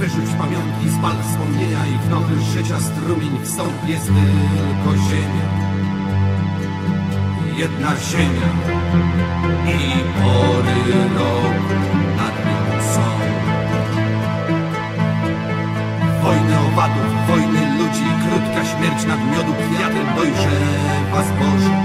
przerzuć pamiątki, spal wspomnienia i w nowy życia strumień wstąp jest tylko ziemia. Jedna ziemia i pory roku nad nią są. Wojny owadów, wojny ludzi, krótka śmierć nad miodu kwiatem dojrzewa zboże.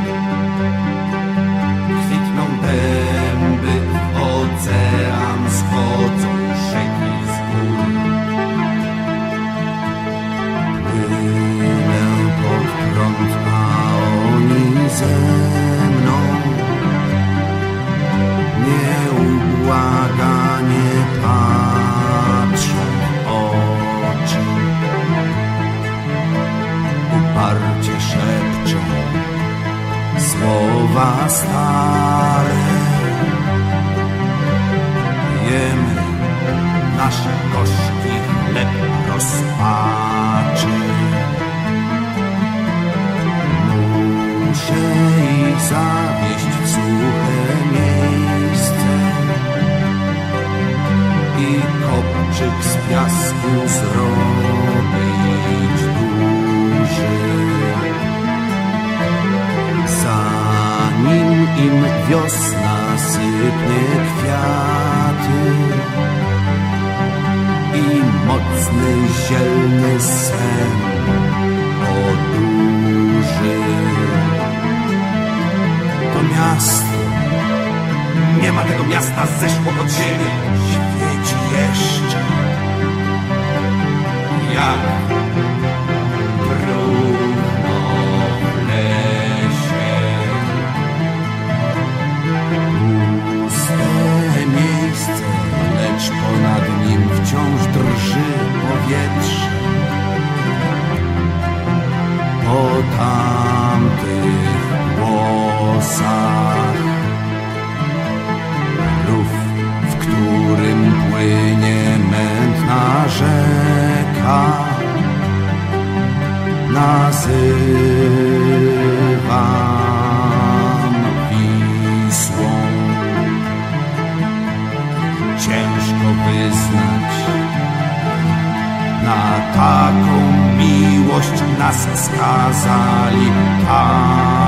Uparcie szepczą. Słowa stare. Jemy nasz gorzki chleb rozpaczy. Muszę ich zawieść w suche miejsce. I kopczyk z piasku zrobić wiosna sypnie kwiaty i mocny zielny sen oduży. To miasto, Nie ma tego miasta, zeszło pod ziemię. świeci jeszcze, Jak głosach rów, w którym płynie mętna rzeka, nazywam Wisłą. Ciężko wyznać, na taką miłość nas skazali, taką